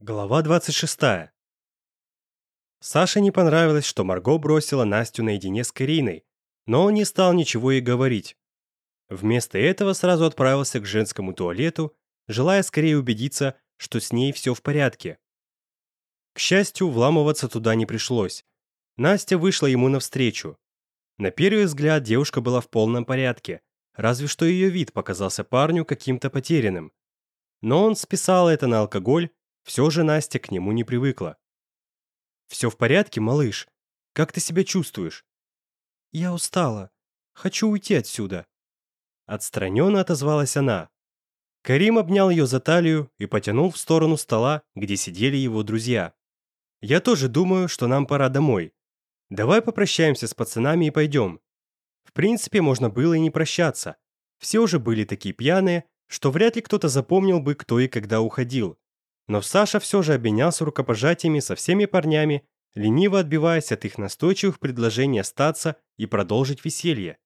Глава 26. Саше не понравилось, что Марго бросила Настю наедине с Кариной, но он не стал ничего ей говорить. Вместо этого сразу отправился к женскому туалету, желая скорее убедиться, что с ней все в порядке. К счастью, вламываться туда не пришлось. Настя вышла ему навстречу. На первый взгляд девушка была в полном порядке, разве что ее вид показался парню каким-то потерянным. Но он списал это на алкоголь все же Настя к нему не привыкла. «Все в порядке, малыш? Как ты себя чувствуешь?» «Я устала. Хочу уйти отсюда». Отстраненно отозвалась она. Карим обнял ее за талию и потянул в сторону стола, где сидели его друзья. «Я тоже думаю, что нам пора домой. Давай попрощаемся с пацанами и пойдем». В принципе, можно было и не прощаться. Все уже были такие пьяные, что вряд ли кто-то запомнил бы, кто и когда уходил. Но Саша все же обменялся рукопожатиями со всеми парнями, лениво отбиваясь от их настойчивых предложений остаться и продолжить веселье.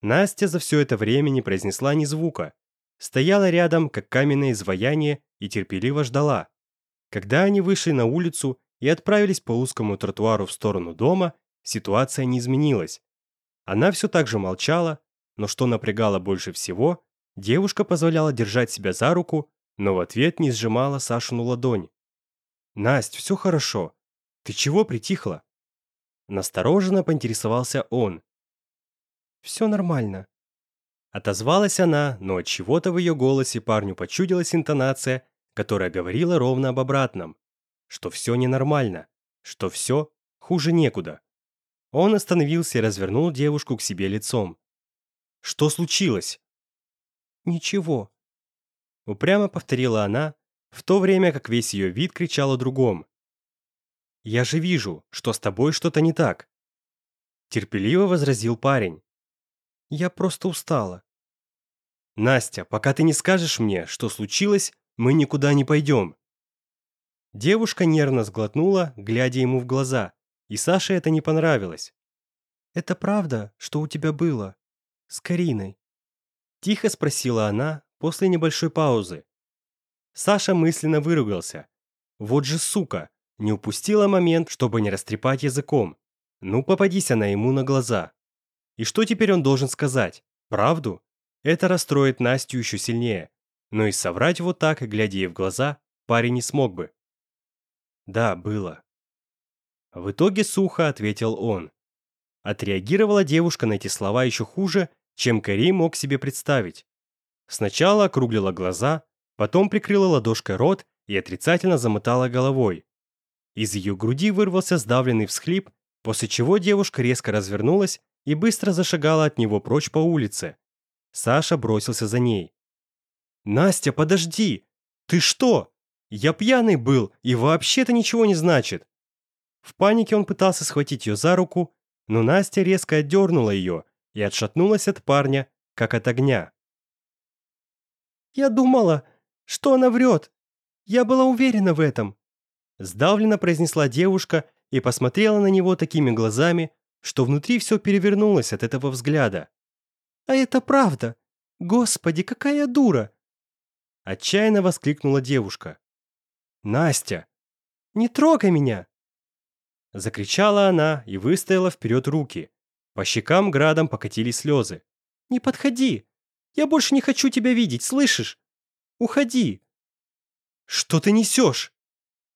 Настя за все это время не произнесла ни звука. Стояла рядом, как каменное изваяние, и терпеливо ждала. Когда они вышли на улицу и отправились по узкому тротуару в сторону дома, ситуация не изменилась. Она все так же молчала, но что напрягало больше всего, девушка позволяла держать себя за руку но в ответ не сжимала Сашину ладонь. «Насть, все хорошо. Ты чего притихла?» Настороженно поинтересовался он. «Все нормально». Отозвалась она, но от чего-то в ее голосе парню почудилась интонация, которая говорила ровно об обратном, что все ненормально, что все хуже некуда. Он остановился и развернул девушку к себе лицом. «Что случилось?» «Ничего», Упрямо повторила она, в то время как весь ее вид кричал о другом. «Я же вижу, что с тобой что-то не так!» Терпеливо возразил парень. «Я просто устала». «Настя, пока ты не скажешь мне, что случилось, мы никуда не пойдем». Девушка нервно сглотнула, глядя ему в глаза, и Саше это не понравилось. «Это правда, что у тебя было? С Кариной?» Тихо спросила она, после небольшой паузы. Саша мысленно выругался. Вот же сука, не упустила момент, чтобы не растрепать языком. Ну, попадись она ему на глаза. И что теперь он должен сказать? Правду? Это расстроит Настю еще сильнее. Но и соврать вот так, глядя ей в глаза, парень не смог бы. Да, было. В итоге сухо ответил он. Отреагировала девушка на эти слова еще хуже, чем Кэрри мог себе представить. Сначала округлила глаза, потом прикрыла ладошкой рот и отрицательно замотала головой. Из ее груди вырвался сдавленный всхлип, после чего девушка резко развернулась и быстро зашагала от него прочь по улице. Саша бросился за ней. «Настя, подожди! Ты что? Я пьяный был, и вообще это ничего не значит!» В панике он пытался схватить ее за руку, но Настя резко отдернула ее и отшатнулась от парня, как от огня. Я думала, что она врет. Я была уверена в этом». Сдавленно произнесла девушка и посмотрела на него такими глазами, что внутри все перевернулось от этого взгляда. «А это правда! Господи, какая дура!» Отчаянно воскликнула девушка. «Настя! Не трогай меня!» Закричала она и выставила вперед руки. По щекам градом покатились слезы. «Не подходи! Я больше не хочу тебя видеть, слышишь? Уходи!» «Что ты несешь?»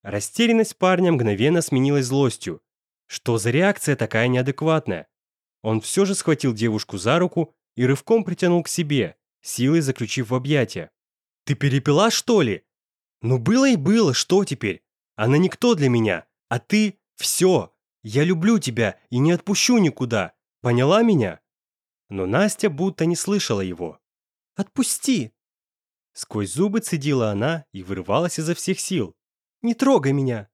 Растерянность парня мгновенно сменилась злостью. Что за реакция такая неадекватная? Он все же схватил девушку за руку и рывком притянул к себе, силой заключив в объятия. «Ты перепила, что ли?» «Ну было и было, что теперь? Она никто для меня, а ты – все. Я люблю тебя и не отпущу никуда. Поняла меня?» Но Настя будто не слышала его. Отпусти!» Сквозь зубы цедила она и вырывалась изо всех сил. «Не трогай меня!»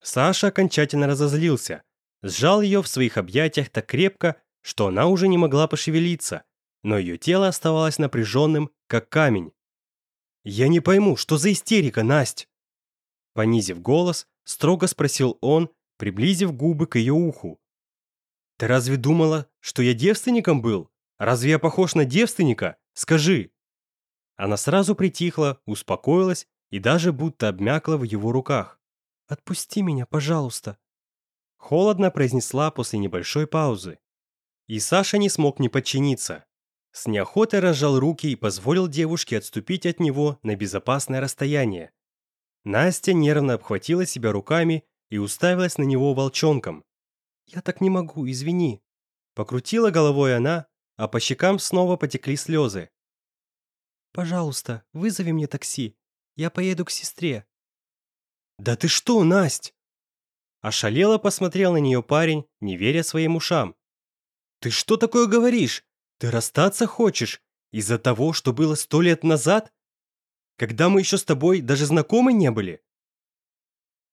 Саша окончательно разозлился, сжал ее в своих объятиях так крепко, что она уже не могла пошевелиться, но ее тело оставалось напряженным, как камень. «Я не пойму, что за истерика, Насть?» Понизив голос, строго спросил он, приблизив губы к ее уху. «Ты разве думала, что я девственником был? Разве я похож на девственника? Скажи!» Она сразу притихла, успокоилась и даже будто обмякла в его руках. «Отпусти меня, пожалуйста!» Холодно произнесла после небольшой паузы. И Саша не смог не подчиниться. С неохотой разжал руки и позволил девушке отступить от него на безопасное расстояние. Настя нервно обхватила себя руками и уставилась на него волчонком. «Я так не могу, извини». Покрутила головой она, а по щекам снова потекли слезы. «Пожалуйста, вызови мне такси. Я поеду к сестре». «Да ты что, Насть?» Ошалело посмотрел на нее парень, не веря своим ушам. «Ты что такое говоришь? Ты расстаться хочешь? Из-за того, что было сто лет назад? Когда мы еще с тобой даже знакомы не были?»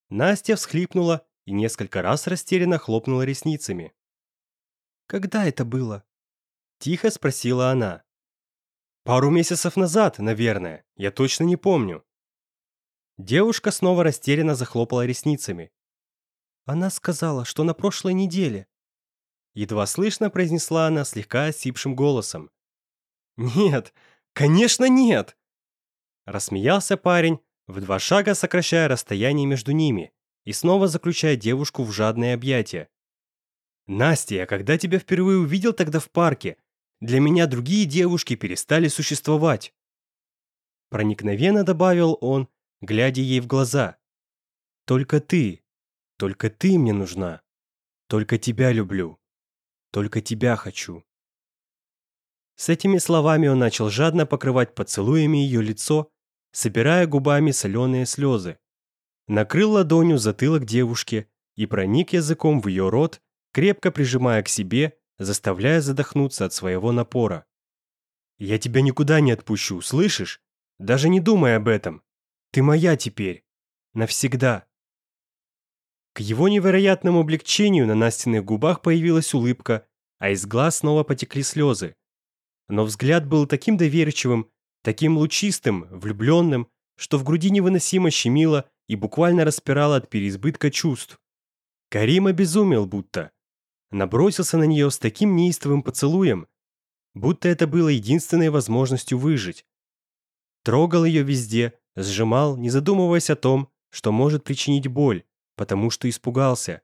Настя всхлипнула и несколько раз растерянно хлопнула ресницами. «Когда это было?» Тихо спросила она. «Пару месяцев назад, наверное. Я точно не помню». Девушка снова растерянно захлопала ресницами. «Она сказала, что на прошлой неделе». Едва слышно произнесла она слегка осипшим голосом. «Нет, конечно нет!» Рассмеялся парень, в два шага сокращая расстояние между ними и снова заключая девушку в жадные объятия. «Настя, я когда тебя впервые увидел тогда в парке, для меня другие девушки перестали существовать. Проникновенно добавил он, глядя ей в глаза. Только ты, только ты мне нужна. Только тебя люблю. Только тебя хочу. С этими словами он начал жадно покрывать поцелуями ее лицо, собирая губами соленые слезы. Накрыл ладонью затылок девушки и проник языком в ее рот, крепко прижимая к себе заставляя задохнуться от своего напора. «Я тебя никуда не отпущу, слышишь? Даже не думай об этом. Ты моя теперь. Навсегда». К его невероятному облегчению на Настиных губах появилась улыбка, а из глаз снова потекли слезы. Но взгляд был таким доверчивым, таким лучистым, влюбленным, что в груди невыносимо щемило и буквально распирало от переизбытка чувств. Карим обезумел будто – набросился на нее с таким неистовым поцелуем, будто это было единственной возможностью выжить. Трогал ее везде, сжимал, не задумываясь о том, что может причинить боль, потому что испугался.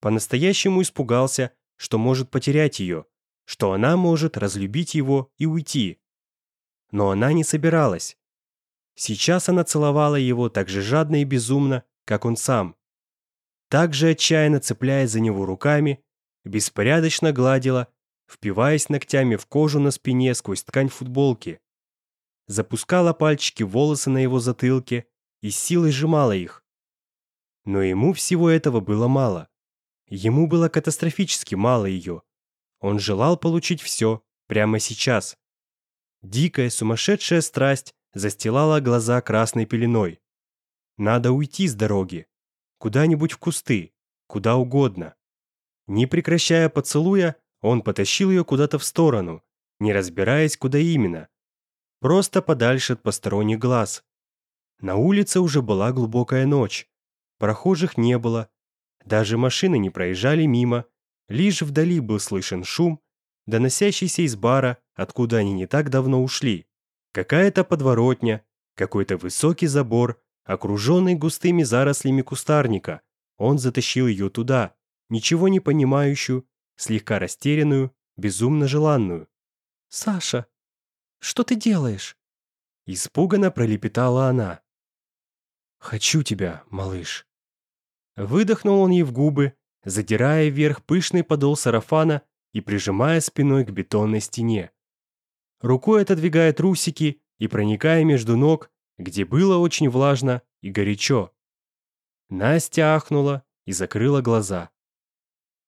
По-настоящему испугался, что может потерять ее, что она может разлюбить его и уйти. Но она не собиралась. Сейчас она целовала его так же жадно и безумно, как он сам. Так же отчаянно цепляясь за него руками, беспорядочно гладила, впиваясь ногтями в кожу на спине сквозь ткань футболки. Запускала пальчики волосы на его затылке и силой сжимала их. Но ему всего этого было мало. Ему было катастрофически мало ее. Он желал получить все прямо сейчас. Дикая сумасшедшая страсть застилала глаза красной пеленой. Надо уйти с дороги. Куда-нибудь в кусты, куда угодно. Не прекращая поцелуя, он потащил ее куда-то в сторону, не разбираясь, куда именно. Просто подальше от посторонних глаз. На улице уже была глубокая ночь. Прохожих не было. Даже машины не проезжали мимо. Лишь вдали был слышен шум, доносящийся из бара, откуда они не так давно ушли. Какая-то подворотня, какой-то высокий забор, окруженный густыми зарослями кустарника. Он затащил ее туда, ничего не понимающую, слегка растерянную, безумно желанную. «Саша, что ты делаешь?» Испуганно пролепетала она. «Хочу тебя, малыш». Выдохнул он ей в губы, задирая вверх пышный подол сарафана и прижимая спиной к бетонной стене. Рукой отодвигая трусики и проникая между ног, где было очень влажно и горячо. Настя ахнула и закрыла глаза.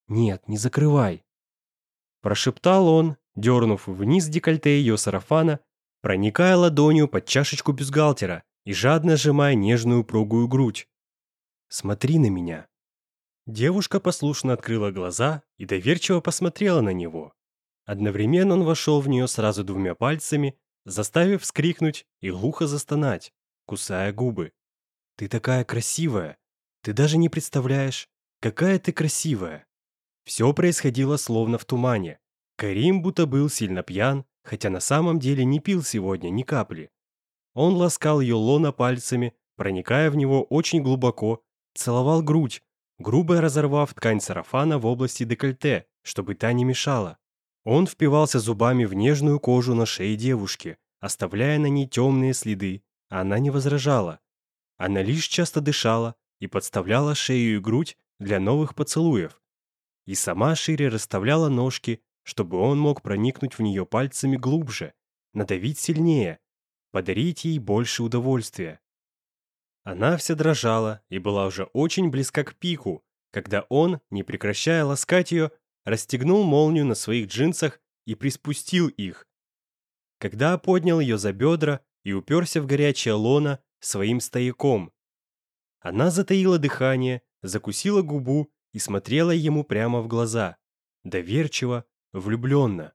Нет, не закрывай!» Прошептал он, дернув вниз декольте ее сарафана, проникая ладонью под чашечку бюстгальтера и жадно сжимая нежную пругую грудь. «Смотри на меня!» Девушка послушно открыла глаза и доверчиво посмотрела на него. Одновременно он вошел в нее сразу двумя пальцами, заставив вскрикнуть и глухо застонать, кусая губы. «Ты такая красивая! Ты даже не представляешь, какая ты красивая!» Все происходило словно в тумане. Карим будто был сильно пьян, хотя на самом деле не пил сегодня ни капли. Он ласкал ее лона пальцами, проникая в него очень глубоко, целовал грудь, грубо разорвав ткань сарафана в области декольте, чтобы та не мешала. Он впивался зубами в нежную кожу на шее девушки, оставляя на ней темные следы. А Она не возражала. Она лишь часто дышала и подставляла шею и грудь для новых поцелуев, и сама шире расставляла ножки, чтобы он мог проникнуть в нее пальцами глубже, надавить сильнее, подарить ей больше удовольствия. Она вся дрожала и была уже очень близка к пику, когда он, не прекращая ласкать ее, расстегнул молнию на своих джинсах и приспустил их. Когда поднял ее за бедра и уперся в горячее лоно своим стояком. Она затаила дыхание, закусила губу и смотрела ему прямо в глаза, доверчиво, влюбленно.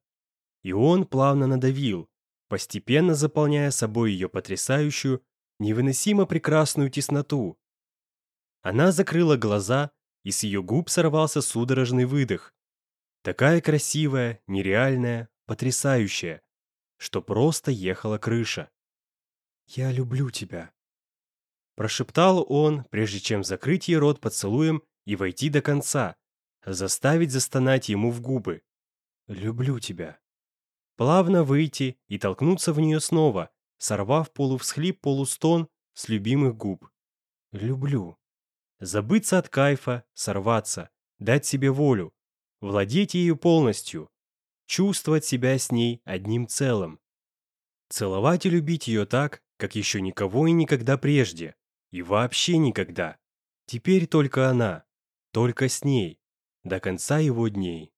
И он плавно надавил, постепенно заполняя собой ее потрясающую, невыносимо прекрасную тесноту. Она закрыла глаза, и с ее губ сорвался судорожный выдох. Такая красивая, нереальная, потрясающая, что просто ехала крыша. «Я люблю тебя», прошептал он, прежде чем закрыть ей рот поцелуем и войти до конца, заставить застонать ему в губы. «Люблю тебя». Плавно выйти и толкнуться в нее снова, сорвав полувсхлип полустон с любимых губ. «Люблю». Забыться от кайфа, сорваться, дать себе волю, владеть ею полностью, чувствовать себя с ней одним целым. Целовать и любить ее так, как еще никого и никогда прежде. И вообще никогда. Теперь только она только с ней, до конца его дней.